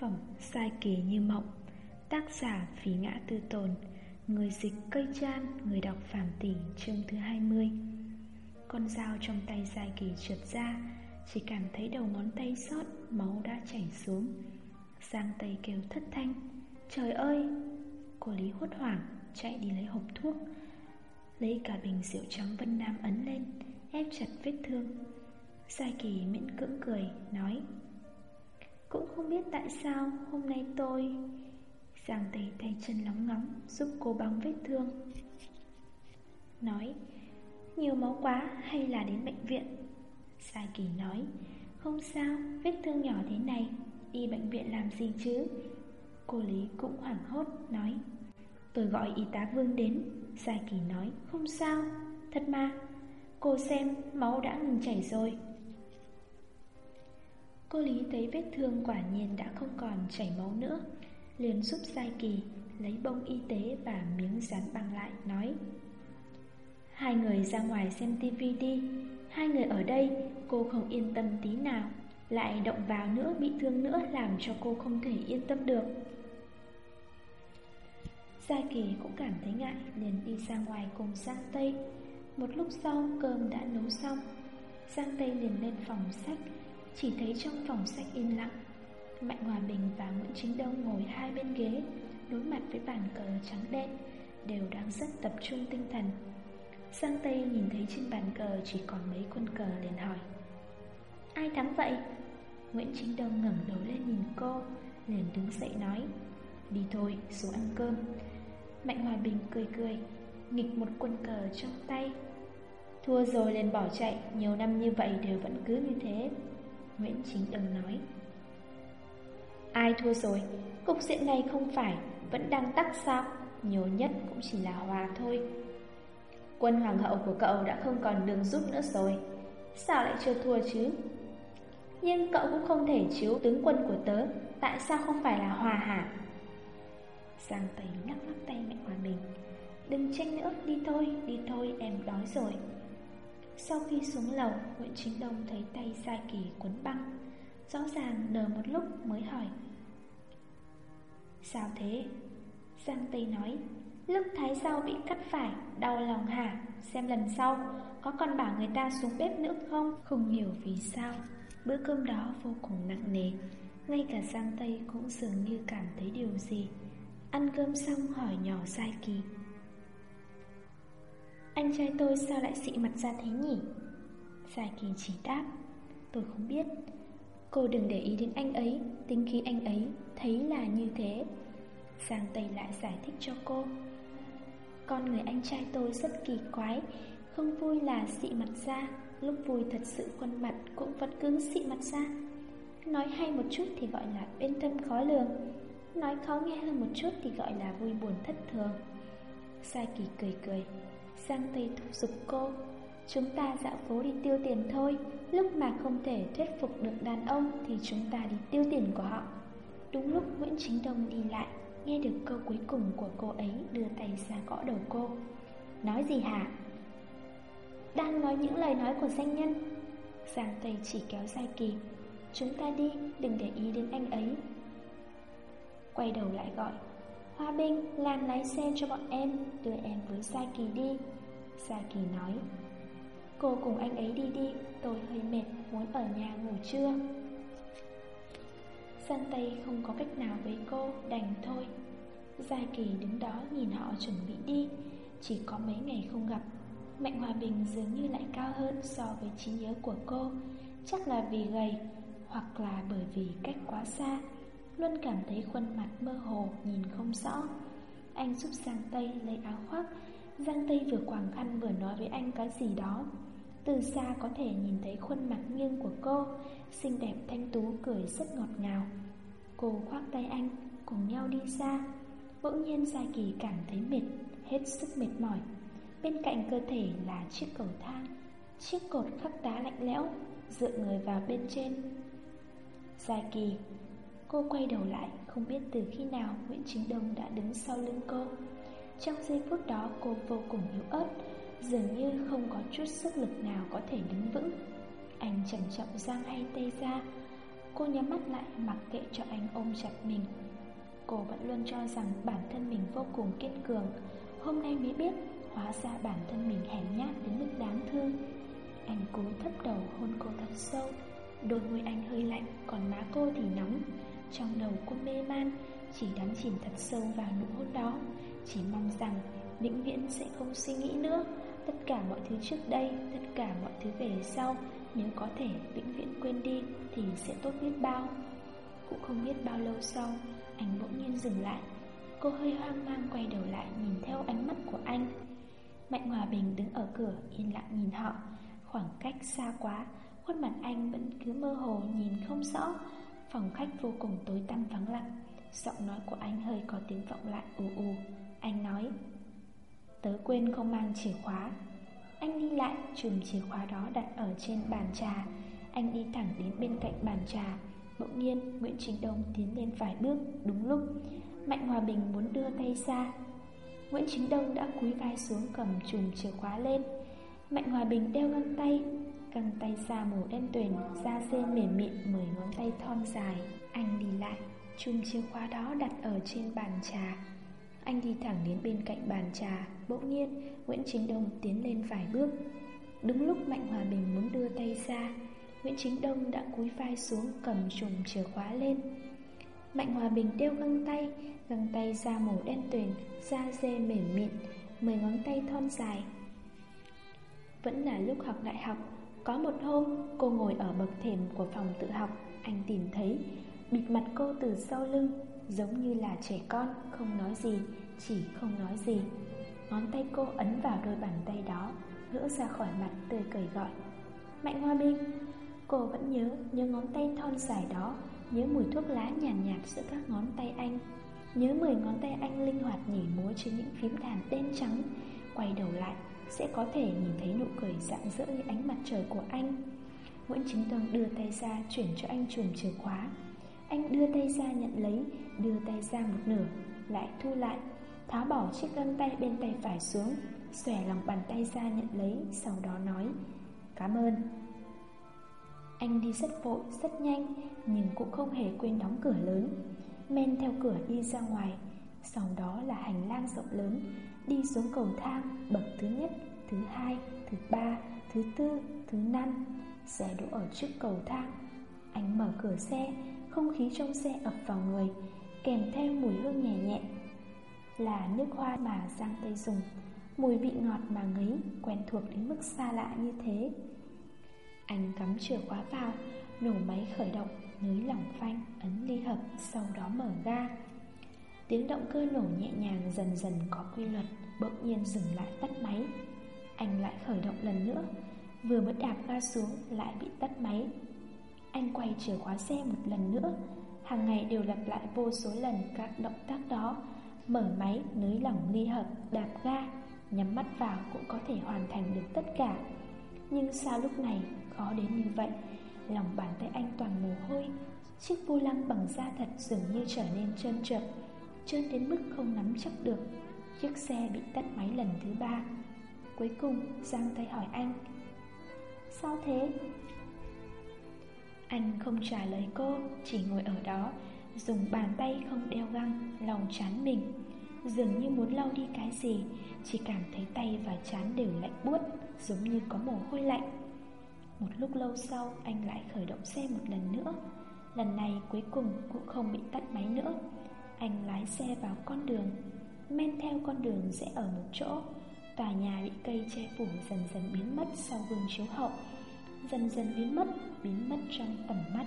phẩm Sai kỳ như mộng, Tác giả Phí Ngã Tư Tồn, Người dịch cây chan, Người đọc Phạm Tỷ, chương thứ 20 Con dao trong tay Sai kỳ trượt ra, Chỉ cảm thấy đầu ngón tay sót Máu đã chảy xuống. Giang tay kêu thất thanh, Trời ơi! Cô Lý hốt hoảng, chạy đi lấy hộp thuốc, Lấy cả bình rượu trắng Vân Nam ấn lên, Ép chặt vết thương. Sai kỳ miễn cưỡng cười, Nói cũng không biết tại sao hôm nay tôi Giang tay tay chân nóng ngóng Giúp cô băng vết thương. Nói Nhiều máu quá hay là đến bệnh viện? Sai kỳ nói Không sao, vết thương nhỏ thế này Đi bệnh viện làm gì chứ? Cô Lý cũng hoảng hốt nói Tôi gọi y tá Vương đến. Sai kỳ nói Không sao, thật mà. Cô xem máu đã ngừng chảy rồi. Cô Lý thấy vết thương quả nhiên đã không còn chảy máu nữa. Liền giúp Sai Kỳ lấy bông y tế và miếng dán băng lại, nói, Hai người ra ngoài xem tivi đi. Hai người ở đây, cô không yên tâm tí nào, Lại động vào nữa bị thương nữa làm cho cô không thể yên tâm được. Gia Kỳ cũng cảm thấy ngại, liền đi ra ngoài cùng Giang Tây. Một lúc sau, cơm đã nấu xong, Giang Tây liền lên phòng sách chỉ thấy trong phòng sách im lặng Mạnh Hòa Bình và Nguyễn Chính Đông ngồi hai bên ghế Đối mặt với bàn cờ trắng đen Đều đang rất tập trung tinh thần. Sang Tây nhìn thấy trên bàn cờ chỉ còn mấy quân cờ liền hỏi Ai thắng vậy? Nguyễn Chính Đông ngẩng đầu lên nhìn cô Liền đứng dậy nói Đi thôi, xuống ăn cơm. Mạnh Hòa Bình cười cười Nghịch một quân cờ trong tay. Thua rồi liền bỏ chạy Nhiều năm như vậy đều vẫn cứ như thế. Nguyễn Chính Đông nói. Ai thua rồi Cục diện này không phải Vẫn đang tắc sao Nhiều nhất cũng chỉ là hòa thôi. Quân hoàng hậu của cậu đã không còn đường giúp nữa rồi Sao lại chưa thua chứ? Nhưng cậu cũng không thể chiếu tướng quân của tớ Tại sao không phải là hòa hả? Giang Tây lắc lắc tay mẹ Hòa mình, Đừng tranh nữa, đi thôi, đi thôi, em đói rồi sau khi xuống lầu, Nguyễn Chính Đông thấy tay Gia Kỳ quấn băng Rõ ràng đờ một lúc mới hỏi Sao thế? Giang Tây nói Lúc Thái sau bị cắt phải, đau lòng hả? Xem lần sau, có còn bảo người ta xuống bếp nữa không? Không hiểu vì sao Bữa cơm đó vô cùng nặng nề Ngay cả Giang Tây cũng dường như cảm thấy điều gì Ăn cơm xong hỏi nhỏ Giai Kỳ anh trai tôi sao lại xị mặt ra thế nhỉ? Giải kỳ chỉ đáp, Tôi không biết. Cô đừng để ý đến anh ấy, Tính khí anh ấy thấy là như thế. Giang Tây lại giải thích cho cô. Con người anh trai tôi rất kỳ quái, Không vui là xị mặt ra, Lúc vui thật sự khuôn mặt Cũng vẫn cứ xị mặt ra. Nói hay một chút thì gọi là bên tâm khó lường, Nói khó nghe hơn một chút Thì gọi là vui buồn thất thường. Sai kỳ cười cười Giang Tây thúc giục cô, Chúng ta dạo phố đi tiêu tiền thôi, Lúc mà không thể thuyết phục được đàn ông Thì chúng ta đi tiêu tiền của họ. Đúng lúc Nguyễn Chính Đông đi lại, Nghe được câu cuối cùng của cô ấy Đưa tay ra gõ đầu cô. Nói gì hả? Đang nói những lời nói của danh nhân. Giang Tây chỉ kéo dài kỳ, Chúng ta đi, Đừng để ý đến anh ấy. Quay đầu lại gọi Hoa Bình làm lái xe cho bọn em, Đưa em với Sa Kỳ đi. Sa Kỳ nói, Cô cùng anh ấy đi đi, Tôi hơi mệt, muốn ở nhà ngủ trưa. Sang Tây không có cách nào với cô, Đành thôi. Gia Kỳ đứng đó nhìn họ chuẩn bị đi, Chỉ có mấy ngày không gặp. Mạnh Hòa Bình dường như lại cao hơn So với trí nhớ của cô, Chắc là vì gầy Hoặc là bởi vì cách quá xa. Luôn cảm thấy khuôn mặt mơ hồ, Nhìn không rõ. Anh giúp Giang Tây lấy áo khoác. Giang Tây vừa quàng khăn vừa nói với anh cái gì đó. Từ xa có thể nhìn thấy khuôn mặt nghiêng của cô, Xinh đẹp thanh tú, cười rất ngọt ngào. Cô khoác tay anh, Cùng nhau đi xa. Bỗng nhiên Gia Kỳ cảm thấy mệt, Hết sức mệt mỏi. Bên cạnh cơ thể là chiếc cầu thang, Chiếc cột khắc đá lạnh lẽo, Dựa người vào bên trên. Gia Kỳ Cô quay đầu lại, Không biết từ khi nào Nguyễn Chính Đông đã đứng sau lưng cô. Trong giây phút đó, cô vô cùng yếu ớt, Dường như không có chút sức lực nào có thể đứng vững. Anh chậm chậm giang hai tay ra. Cô nhắm mắt lại, mặc kệ cho anh ôm chặt mình. Cô vẫn luôn cho rằng bản thân mình vô cùng kiên cường. Hôm nay mới biết, Hóa ra bản thân mình hèn nhát đến mức đáng thương. Anh cố thấp đầu hôn cô thật sâu. Đôi môi anh hơi lạnh, Còn má cô thì nóng. Trong đầu cô mê man, Chỉ đắm chìm thật sâu vào nụ hôn đó. Chỉ mong rằng vĩnh viễn sẽ không suy nghĩ nữa. Tất cả mọi thứ trước đây, Tất cả mọi thứ về sau, Nếu có thể vĩnh viễn quên đi Thì sẽ tốt biết bao. Cũng không biết bao lâu sau, Anh bỗng nhiên dừng lại. Cô hơi hoang mang quay đầu lại nhìn theo ánh mắt của anh. Mạnh Hòa Bình đứng ở cửa, yên lặng nhìn họ. Khoảng cách xa quá, Khuôn mặt anh vẫn cứ mơ hồ, nhìn không rõ. Phòng khách vô cùng tối tăm vắng lặng. Giọng nói của anh hơi có tiếng vọng lại, ù ù. Anh nói, Tớ quên không mang chìa khóa. Anh đi lại, chùm chìa khóa đó đặt ở trên bàn trà. Anh đi thẳng đến bên cạnh bàn trà. Bỗng nhiên, Nguyễn Trình Đông tiến lên vài bước, Đúng lúc, Mạnh Hòa Bình muốn đưa tay ra. Nguyễn Chính Đông đã cúi vai xuống cầm chùm chìa khóa lên. Mạnh Hòa Bình đeo găng tay Găng tay da màu đen tuyền, Da dê mềm mịn mười ngón tay thon dài. Anh đi lại, Chùm chìa khóa đó đặt ở trên bàn trà. Anh đi thẳng đến bên cạnh bàn trà, Bỗng nhiên, Nguyễn Chính Đông tiến lên vài bước. Đúng lúc Mạnh Hòa Bình muốn đưa tay ra, Nguyễn Chính Đông đã cúi vai xuống cầm chùm chìa khóa lên. Mạnh Hòa Bình đeo găng tay Găng tay da màu đen tuyền, Da dê mềm mịn, Mười ngón tay thon dài. Vẫn là lúc học đại học có một hôm cô ngồi ở bậc thềm của phòng tự học Anh tìm thấy Bịt mặt cô từ sau lưng Giống như là trẻ con Không nói gì Chỉ không nói gì. Ngón tay cô ấn vào đôi bàn tay đó Gỡ ra khỏi mặt tươi cười gọi Mạnh Hoa Minh, Cô vẫn nhớ Nhớ ngón tay thon dài đó Nhớ mùi thuốc lá nhàn nhạt, nhạt giữa các ngón tay anh Nhớ mười ngón tay anh linh hoạt nhảy múa trên những phím đàn đen trắng Quay đầu lại. Sẽ có thể nhìn thấy nụ cười rạng rỡ như ánh mặt trời của anh. Nguyễn Chính Tâm đưa tay ra chuyển cho anh chùm chìa khóa. Anh đưa tay ra nhận lấy Đưa tay ra một nửa Lại thu lại Tháo bỏ chiếc găng tay bên tay phải xuống Xòe lòng bàn tay ra nhận lấy Sau đó nói Cảm ơn. Anh đi rất vội, rất nhanh Nhưng cũng không hề quên đóng cửa lớn Men theo cửa đi ra ngoài. Sau đó là hành lang rộng lớn Đi xuống cầu thang Bậc thứ nhất, thứ hai, thứ ba, thứ tư, thứ năm. Xe đỗ ở trước cầu thang. Anh mở cửa xe Không khí trong xe ập vào người Kèm theo mùi hương nhẹ nhẹ. Là nước hoa mà Giang Tây dùng Mùi vị ngọt mà ngấy Quen thuộc đến mức xa lạ như thế. Anh cắm chìa khóa vào Nổ máy khởi động nới lỏng phanh, ấn ly hợp, sau đó mở ga. Tiếng động cơ nổ nhẹ nhàng dần dần có quy luật, bỗng nhiên dừng lại tắt máy. Anh lại khởi động lần nữa, vừa mới đạp ga xuống lại bị tắt máy. Anh quay chìa khóa xe một lần nữa, hàng ngày đều lặp lại vô số lần các động tác đó, mở máy, nới lỏng ly hợp, đạp ga, nhắm mắt vào cũng có thể hoàn thành được tất cả. Nhưng sao lúc này khó đến như vậy? Lòng bàn tay anh toàn mồ hôi Chiếc vô lăng bằng da thật dường như trở nên trơn trượt Trơn đến mức không nắm chắc được, Chiếc xe bị tắt máy lần thứ ba. Cuối cùng, Giang tay hỏi anh, Sao thế? Anh không trả lời cô, Chỉ ngồi ở đó, Dùng bàn tay không đeo găng, Lòng chán mình. Dường như muốn lau đi cái gì, Chỉ cảm thấy tay và chán đều lạnh buốt, Giống như có mồ hôi lạnh. Một lúc lâu sau, anh lại khởi động xe một lần nữa. Lần này cuối cùng cũng không bị tắt máy nữa. Anh lái xe vào con đường Men theo con đường sẽ ở một chỗ. Tòa nhà bị cây che phủ dần dần biến mất sau gương chiếu hậu Dần dần biến mất, biến mất trong tầm mắt.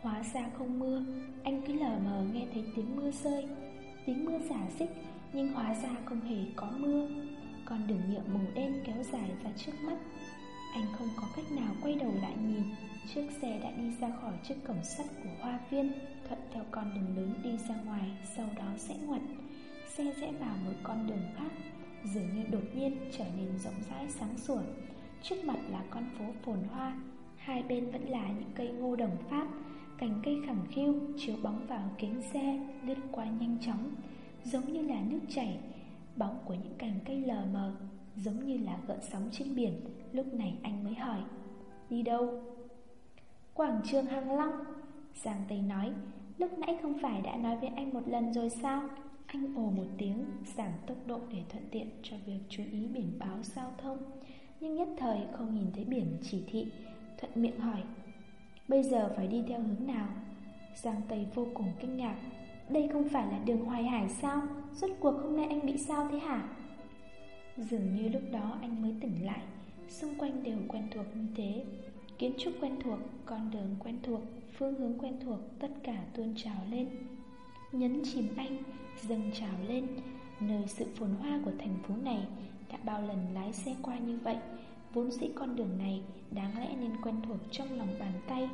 Hóa ra không mưa Anh cứ lờ mờ nghe thấy tiếng mưa rơi. Tiếng mưa giả xích Nhưng hóa ra không hề có mưa. Con đường nhựa màu đen kéo dài ra trước mắt. Anh không có cách nào quay đầu lại nhìn. Chiếc xe đã đi ra khỏi chiếc cổng sắt của hoa viên. Thuận theo con đường lớn đi ra ngoài, Sau đó sẽ ngoặt. Xe rẽ vào một con đường khác, Dường như đột nhiên trở nên rộng rãi sáng sủa. Trước mặt là con phố phồn hoa, Hai bên vẫn là những cây ngô đồng Pháp Cành cây khẳng khiu chiếu bóng vào kính xe Lướt qua nhanh chóng, Giống như là nước chảy. Bóng của những cành cây lờ mờ, Giống như là gợn sóng trên biển, Lúc này anh mới hỏi, Đi đâu? Quảng trường Hàng Long Giang Tây nói Lúc nãy không phải đã nói với anh một lần rồi sao? Anh ồ một tiếng Giảm tốc độ để thuận tiện cho việc chú ý biển báo giao thông. Nhưng nhất thời không nhìn thấy biển chỉ thị Thuận miệng hỏi Bây giờ phải đi theo hướng nào? Giang Tây vô cùng kinh ngạc Đây không phải là đường Hoài Hải sao? Rốt cuộc hôm nay anh bị sao thế hả? Dường như lúc đó anh mới tỉnh lại Xung quanh đều quen thuộc như thế. Kiến trúc quen thuộc, con đường quen thuộc, phương hướng quen thuộc Tất cả tuôn trào lên. Nhấn chìm anh, dâng trào lên. Nơi sự phồn hoa của thành phố này Đã bao lần lái xe qua như vậy Vốn dĩ con đường này đáng lẽ nên quen thuộc trong lòng bàn tay.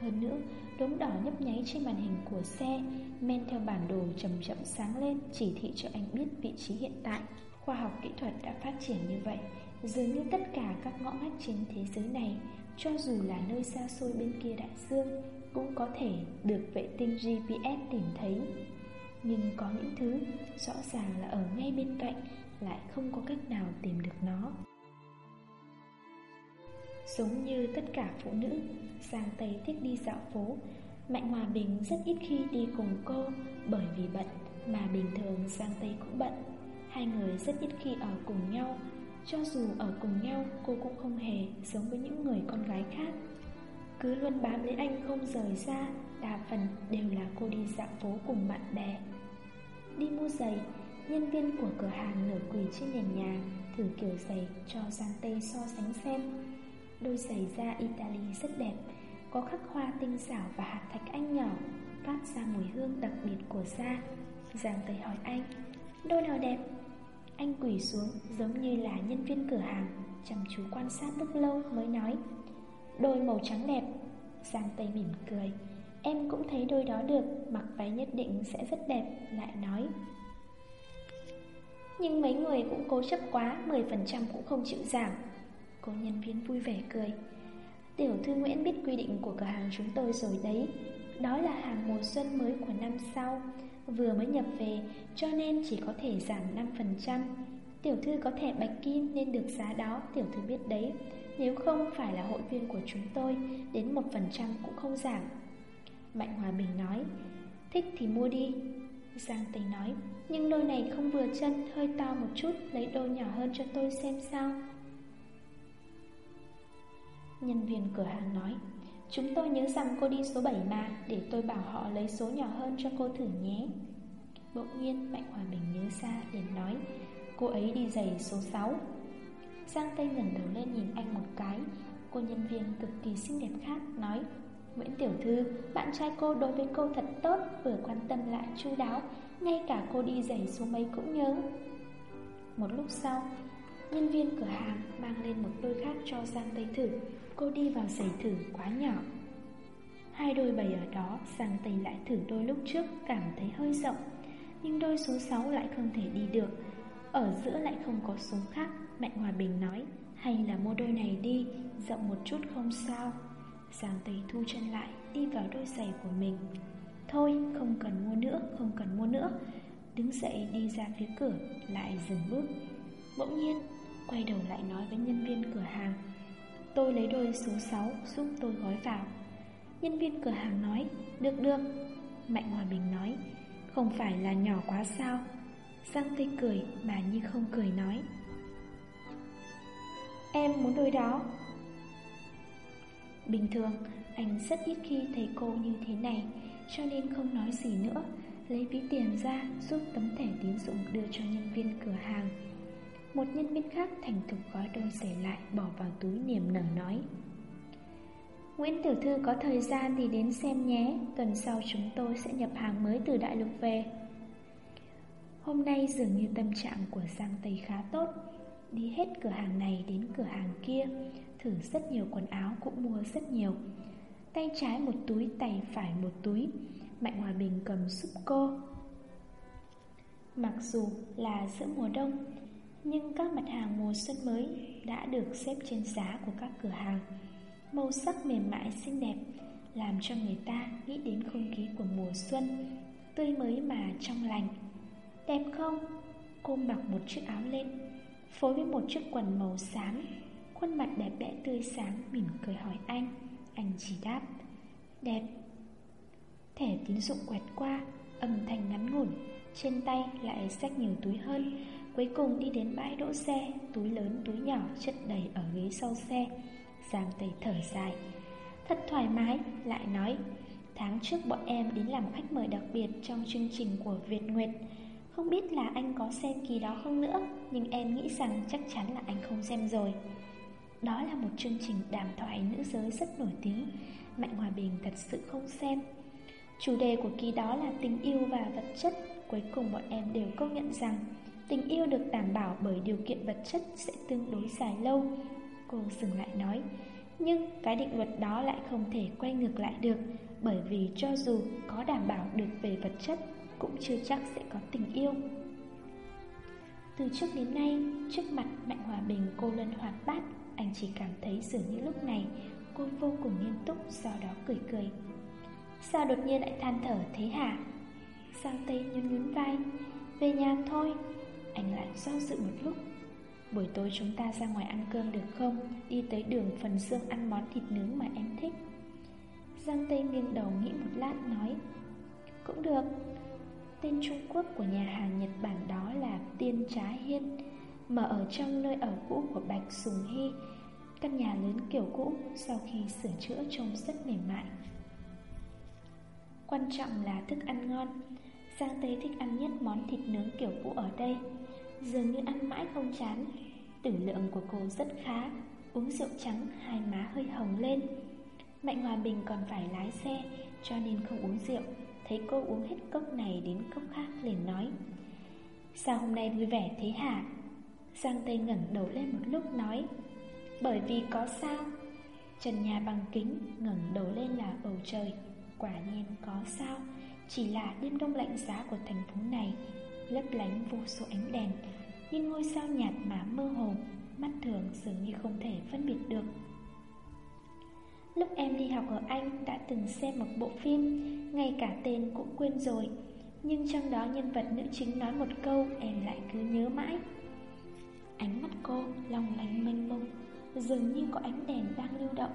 Hơn nữa, đốm đỏ nhấp nháy trên màn hình của xe Men theo bản đồ chậm chậm sáng lên Chỉ thị cho anh biết vị trí hiện tại. Khoa học kỹ thuật đã phát triển như vậy Dường như tất cả các ngõ ngách trên thế giới này cho dù là nơi xa xôi bên kia đại dương, Cũng có thể được vệ tinh GPS tìm thấy. Nhưng có những thứ rõ ràng là ở ngay bên cạnh, Lại không có cách nào tìm được nó. Giống như tất cả phụ nữ Giang Tây thích đi dạo phố. Mạnh Hòa Bình rất ít khi đi cùng cô Bởi vì bận, Mà bình thường Giang Tây cũng bận. Hai người rất ít khi ở cùng nhau cho dù ở cùng nhau, Cô cũng không hề giống với những người con gái khác. Cứ luôn bám lấy anh không rời ra Đa phần đều là cô đi dạo phố cùng bạn bè. Đi mua giày, Nhân viên của cửa hàng nửa quỳ trên nền nhà, Thử kiểu giày cho Giang Tây so sánh xem. Đôi giày da Italy rất đẹp, Có khắc hoa tinh xảo và hạt thạch anh nhỏ, Phát ra mùi hương đặc biệt của da. Giang Tây hỏi anh, Đôi nào đẹp? Anh quỳ xuống, giống như là nhân viên cửa hàng, Chăm chú quan sát lúc lâu mới nói, Đôi màu trắng đẹp. Giang Tây mỉm cười, Em cũng thấy đôi đó được, Mặc váy nhất định sẽ rất đẹp, Lại nói. Nhưng mấy người cũng cố chấp quá 10% cũng không chịu giảm. Cô nhân viên vui vẻ cười, Tiểu thư Nguyễn biết quy định của cửa hàng chúng tôi rồi đấy, Đó là hàng mùa xuân mới của năm sau Vừa mới nhập về, cho nên chỉ có thể giảm 5% Tiểu thư có thẻ bạch kim nên được giá đó, Tiểu thư biết đấy. Nếu không phải là hội viên của chúng tôi, Đến 1% cũng không giảm. Mạnh Hòa Bình nói, Thích thì mua đi. Giang Tây nói, Nhưng đôi này không vừa chân, Hơi to một chút, Lấy đôi nhỏ hơn cho tôi xem sao. Nhân viên cửa hàng nói Chúng tôi nhớ rằng cô đi số 7 mà Để tôi bảo họ lấy số nhỏ hơn cho cô thử nhé. Bỗng nhiên Mạnh Hòa Bình nhớ ra liền nói Cô ấy đi giày số 6 Giang Tây ngẩng đầu lên nhìn anh một cái. Cô nhân viên cực kỳ xinh đẹp khác nói Nguyễn Tiểu Thư, bạn trai cô đối với cô thật tốt Vừa quan tâm lại chu đáo Ngay cả cô đi giày số mấy cũng nhớ. Một lúc sau Nhân viên cửa hàng mang lên một đôi khác cho Giang Tây thử. Cô đi vào giày thử quá nhỏ. Hai đôi bày ở đó sang tay lại thử đôi lúc trước, Cảm thấy hơi rộng. Nhưng đôi số 6 lại không thể đi được. Ở giữa lại không có số khác Mạnh Hòa Bình nói, Hay là mua đôi này đi, Rộng một chút không sao. Giang Tây thu chân lại, Đi vào đôi giày của mình. Thôi, không cần mua nữa, Không cần mua nữa. Đứng dậy đi ra phía cửa, Lại dừng bước. Bỗng nhiên, Quay đầu lại nói với nhân viên cửa hàng Tôi lấy đôi số 6 giúp tôi gói vào. Nhân viên cửa hàng nói, Được được. Mạnh Hòa Bình nói, Không phải là nhỏ quá sao? Giang Tây cười mà như không cười nói, Em muốn đôi đó. Bình thường, Anh rất ít khi thấy cô như thế này, Cho nên không nói gì nữa, Lấy ví tiền ra giúp tấm thẻ tín dụng đưa cho nhân viên cửa hàng một nhân viên khác thành thục gói đôi giày lại Bỏ vào túi niềm nở nói. Nguyễn Tiểu Thư có thời gian thì đến xem nhé Tuần sau chúng tôi sẽ nhập hàng mới từ đại lục về. Hôm nay dường như tâm trạng của Giang Tây khá tốt Đi hết cửa hàng này đến cửa hàng kia Thử rất nhiều quần áo cũng mua rất nhiều. Tay trái một túi, tay phải một túi Mạnh Hòa Bình cầm giúp cô. Mặc dù là giữa mùa đông nhưng các mặt hàng mùa xuân mới đã được xếp trên giá của các cửa hàng. Màu sắc mềm mại xinh đẹp, làm cho người ta nghĩ đến không khí của mùa xuân, tươi mới mà trong lành. Đẹp không? Cô mặc một chiếc áo lên, phối với một chiếc quần màu xám, khuôn mặt đẹp đẽ tươi sáng mỉm cười hỏi anh. Anh chỉ đáp, đẹp. thẻ tín dụng quẹt qua Âm thanh ngắn ngủn Trên tay lại xách nhiều túi hơn Cuối cùng đi đến bãi đỗ xe, Túi lớn, túi nhỏ, chất đầy ở ghế sau xe. Giang Tây thở dài. Thật thoải mái, Lại nói, Tháng trước bọn em đến làm khách mời đặc biệt Trong chương trình của Việt Nguyệt. Không biết là anh có xem kỳ đó không nữa, Nhưng em nghĩ rằng chắc chắn là anh không xem rồi. Đó là một chương trình đàm thoại nữ giới rất nổi tiếng, Mạnh Hòa Bình thật sự không xem. Chủ đề của kỳ đó là tình yêu và vật chất. Cuối cùng bọn em đều công nhận rằng Tình yêu được đảm bảo bởi điều kiện vật chất sẽ tương đối dài lâu Cô dừng lại nói. Nhưng cái định luật đó lại không thể quay ngược lại được Bởi vì cho dù có đảm bảo được về vật chất Cũng chưa chắc sẽ có tình yêu. Từ trước đến nay, trước mặt Mạnh Hòa Bình cô luôn hoạt bát. Anh chỉ cảm thấy dường như lúc này Cô vô cùng nghiêm túc Do đó cười cười. Sao đột nhiên lại than thở thế hả? Sang Tây nhún nhún vai? Về nhà thôi. Anh lại do dự một lúc. Buổi tối chúng ta ra ngoài ăn cơm được không? Đi tới đường phần xương ăn món thịt nướng mà em thích. Giang Tây nghiêng đầu nghĩ một lát nói, Cũng được. Tên Trung Quốc của nhà hàng Nhật Bản đó là Tiên Trá Hiên Mở ở trong nơi ở cũ của Bạch Sùng Hy. Căn nhà lớn kiểu cũ, sau khi sửa chữa trông rất mềm mại. Quan trọng là thức ăn ngon. Giang Tây thích ăn nhất món thịt nướng kiểu cũ ở đây. Dường như ăn mãi không chán. Tử lượng của cô rất khá. Uống rượu trắng, hai má hơi hồng lên. Mạnh Hòa Bình còn phải lái xe, Cho nên không uống rượu. Thấy cô uống hết cốc này đến cốc khác liền nói, Sao hôm nay vui vẻ thế hả? Giang Tây ngẩng đầu lên một lúc nói, Bởi vì có sao. Trần nhà bằng kính ngẩng đầu lên là bầu trời, Quả nhiên có sao. Chỉ là đêm đông lạnh giá của thành phố này Lấp lánh vô số ánh đèn, Nhưng ngôi sao nhạt mà mơ hồ, Mắt thường dường như không thể phân biệt được Lúc em đi học ở Anh đã từng xem một bộ phim, Ngay cả tên cũng quên rồi, Nhưng trong đó nhân vật nữ chính nói một câu Em lại cứ nhớ mãi Ánh mắt cô long lanh mênh mông, Dường như có ánh đèn đang lưu động,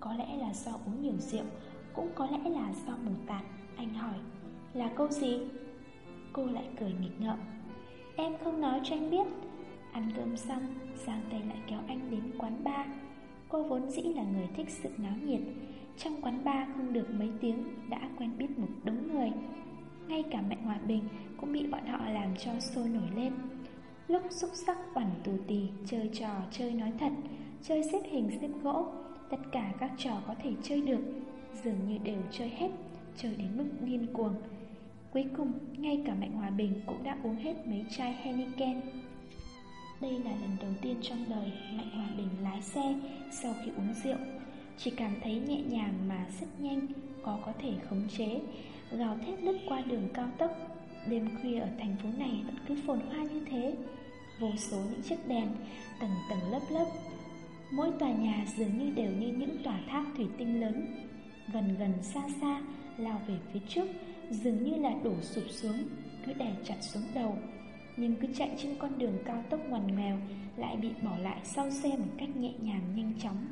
Có lẽ là do uống nhiều rượu, Cũng có lẽ là do mù tạt, Anh hỏi, Là câu gì? Cô lại cười nghịch ngợm. Em không nói cho anh biết. Ăn cơm xong, Giang Tây lại kéo anh đến quán bar. Cô vốn dĩ là người thích sự náo nhiệt. Trong quán bar không được mấy tiếng, Đã quen biết một đống người. Ngay cả Mạnh Hòa Bình Cũng bị bọn họ làm cho sôi nổi lên. Lúc xúc sắc quẩn tù tì, Chơi trò, chơi nói thật, Chơi xếp hình xếp gỗ, Tất cả các trò có thể chơi được, Dường như đều chơi hết, Chơi đến mức điên cuồng. Cuối cùng, ngay cả Mạnh Hòa Bình cũng đã uống hết mấy chai Henneken. đây là lần đầu tiên trong đời Mạnh Hòa Bình lái xe sau khi uống rượu. Chỉ cảm thấy nhẹ nhàng mà rất nhanh Có có thể khống chế. Gào thét lướt qua đường cao tốc Đêm khuya ở thành phố này vẫn cứ phồn hoa như thế. Vô số những chiếc đèn Tầng tầng lớp lớp. Mỗi tòa nhà dường như đều như những tòa tháp thủy tinh lớn Gần gần xa xa Lao về phía trước Dường như là đổ sụp xuống Cứ đè chặt xuống đầu nhưng cứ chạy trên con đường cao tốc ngoằn nghèo lại bị bỏ lại sau xe một cách nhẹ nhàng nhanh chóng.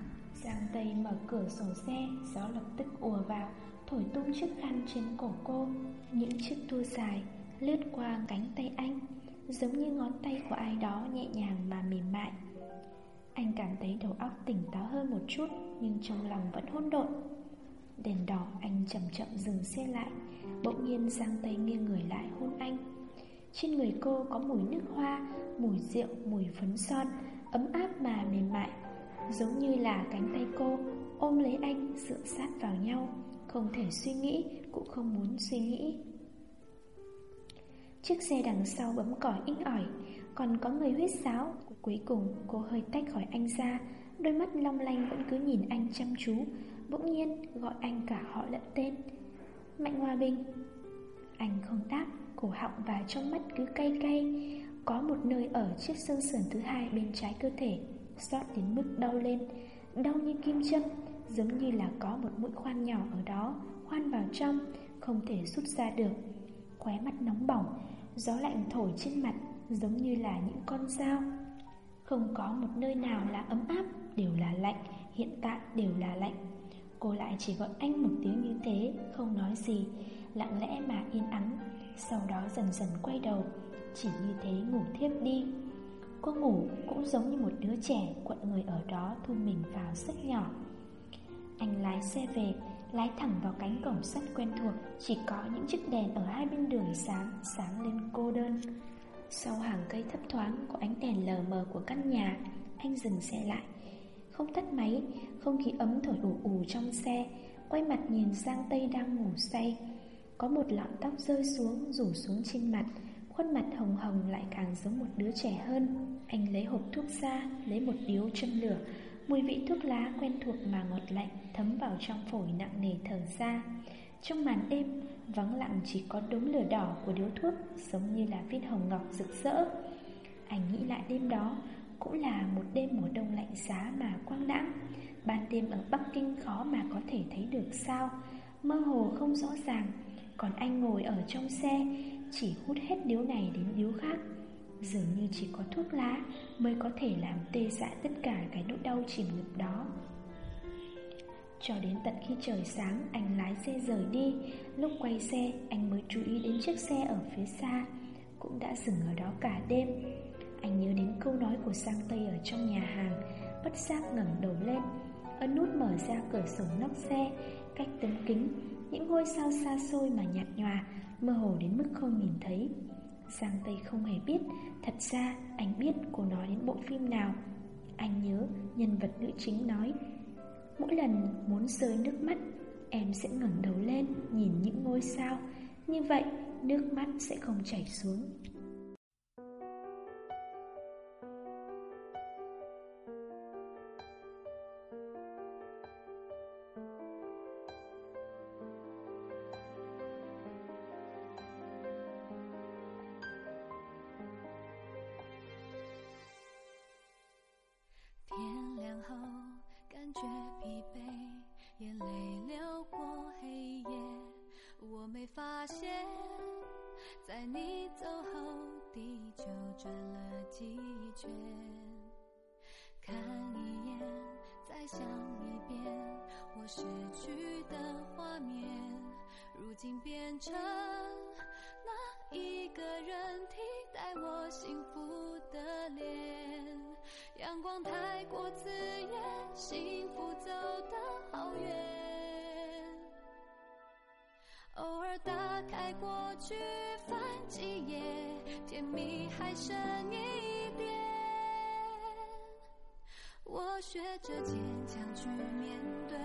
Giang Tây mở cửa sổ xe, gió lập tức ùa vào, thổi tung chiếc khăn trên cổ cô. Những chiếc tua dài lướt qua cánh tay anh, giống như ngón tay của ai đó nhẹ nhàng mà mềm mại. Anh cảm thấy đầu óc tỉnh táo hơn một chút, nhưng trong lòng vẫn hỗn độn. Đèn đỏ anh chậm chậm dừng xe lại, bỗng nhiên Giang Tây nghiêng người lại hôn anh. Trên người cô có mùi nước hoa, mùi rượu, mùi phấn son, ấm áp mà mềm mại. Giống như là cánh tay cô ôm lấy anh dựa sát vào nhau, không thể suy nghĩ, cũng không muốn suy nghĩ. Chiếc xe đằng sau bấm còi inh ỏi, còn có người huyết sáo. Cuối cùng cô hơi tách khỏi anh ra, đôi mắt long lanh vẫn cứ nhìn anh chăm chú, bỗng nhiên gọi anh cả họ lẫn tên. Mạnh Hòa Bình. Anh không đáp, cổ họng và trong mắt cứ cay cay. Có một nơi ở chiếc xương sườn thứ hai bên trái cơ thể Xót đến mức đau lên. Đau như kim châm Giống như là có một mũi khoan nhỏ ở đó Khoan vào trong Không thể rút ra được. Khóe mắt nóng bỏng Gió lạnh thổi trên mặt Giống như là những con dao. Không có một nơi nào là ấm áp Đều là lạnh Hiện tại đều là lạnh. Cô lại chỉ gọi anh một tiếng như thế, Không nói gì, Lặng lẽ mà yên ắng, Sau đó dần dần quay đầu, Chỉ như thế ngủ thiếp đi. Cô ngủ cũng giống như một đứa trẻ Quận người ở đó thu mình vào rất nhỏ. Anh lái xe về, Lái thẳng vào cánh cổng sắt quen thuộc, Chỉ có những chiếc đèn ở hai bên đường sáng Sáng lên cô đơn. Sau hàng cây thấp thoáng Của ánh đèn lờ mờ của căn nhà, Anh dừng xe lại không tắt máy, Không khí ấm thổi ù ù trong xe, Quay mặt nhìn sang Tây đang ngủ say. Có một lọn tóc rơi xuống, Rủ xuống trên mặt, Khuôn mặt hồng hồng lại càng giống một đứa trẻ hơn. Anh lấy hộp thuốc ra, Lấy một điếu châm lửa, Mùi vị thuốc lá quen thuộc mà ngọt lạnh Thấm vào trong phổi nặng nề thở ra. Trong màn đêm, Vắng lặng chỉ có đống lửa đỏ của điếu thuốc, Giống như là viên hồng ngọc rực rỡ. Anh nghĩ lại đêm đó cũng là một đêm mùa đông lạnh giá mà quang đãng Ban đêm ở Bắc Kinh khó mà có thể thấy được sao. Mơ hồ không rõ ràng, Còn anh ngồi ở trong xe, Chỉ hút hết điếu này đến điếu khác. Dường như chỉ có thuốc lá Mới có thể làm tê dại tất cả cái nỗi đau chìm ngập đó. Cho đến tận khi trời sáng, Anh lái xe rời đi. Lúc quay xe, anh mới chú ý đến chiếc xe ở phía xa, Cũng đã dừng ở đó cả đêm. Anh nhớ đến câu nói của Sang Tây ở trong nhà hàng. Bất giác ngẩng đầu lên, Ấn nút mở ra cửa sổ nóc xe, Cách tấm kính, Những ngôi sao xa xôi mà nhạt nhòa, Mơ hồ đến mức không nhìn thấy. Giang Tây không hề biết, Thật ra anh biết cô nói đến bộ phim nào. Anh nhớ nhân vật nữ chính nói, Mỗi lần muốn rơi nước mắt, Em sẽ ngẩng đầu lên Nhìn những ngôi sao. Như vậy, nước mắt sẽ không chảy xuống. 天亮后感觉疲惫，眼泪流过黑夜，我没发现，在你走后地球转了几圈，看一眼，再想一遍，我失去的画面，如今变成那一个人替代我幸福。幸福走得好远。偶尔打开过去翻几页，甜蜜还剩一点。我学着坚强去面对，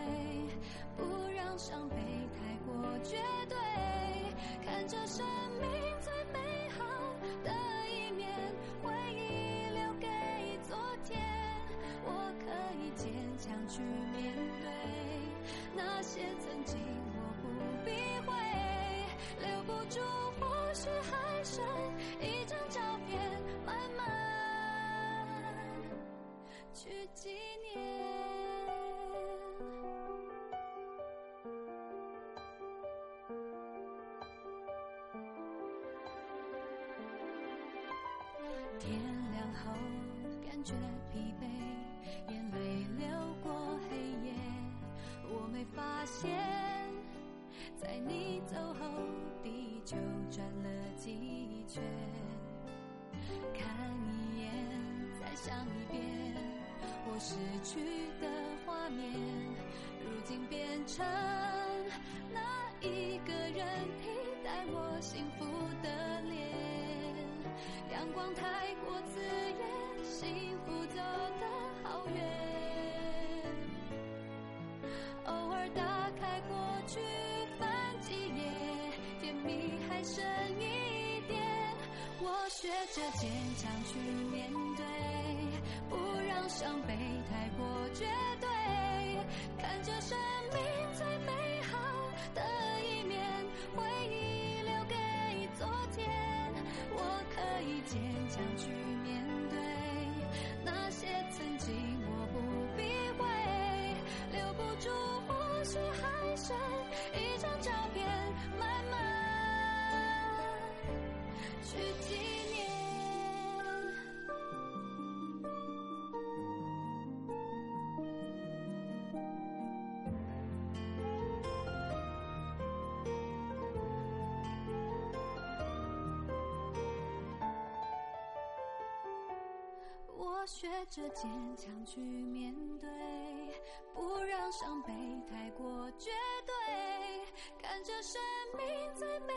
不让伤悲太过绝对。看着生命最美好的。去面对那些曾经，我不避讳，留不住，或许还剩一张照片，慢慢去纪念。天亮后，感觉疲惫，我失去的画面，如今变成那一个人替代我幸福的脸。阳光太过刺眼，幸福走得好远。偶尔打开过去翻几页，甜蜜还剩一点。我学着坚强去面对，不让伤悲学着坚强去面对，不让伤悲太过绝对，看着生命最美